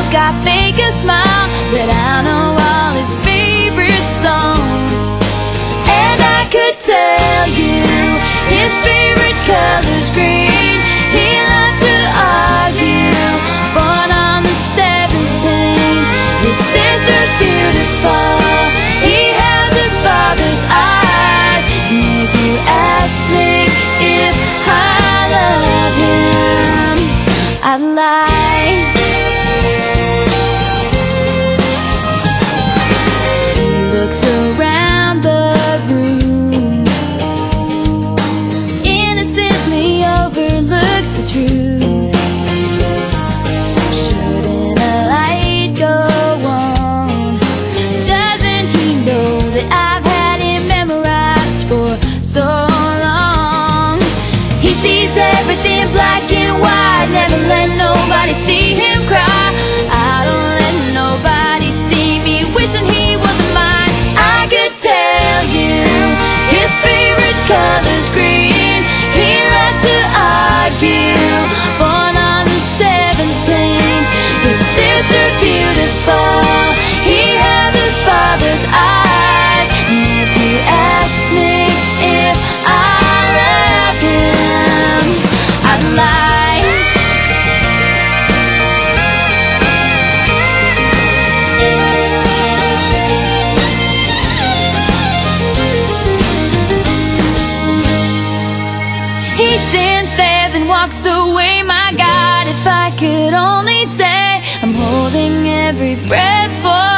look, I think a smile but I know all his favorite songs. And I could tell you his favorite color's green. He loves to argue, born on the 17th. His sister's beautiful. He has his father's eyes. And if you ask me if I love him, I'd lie. black and white. Never let nobody see him cry. every breath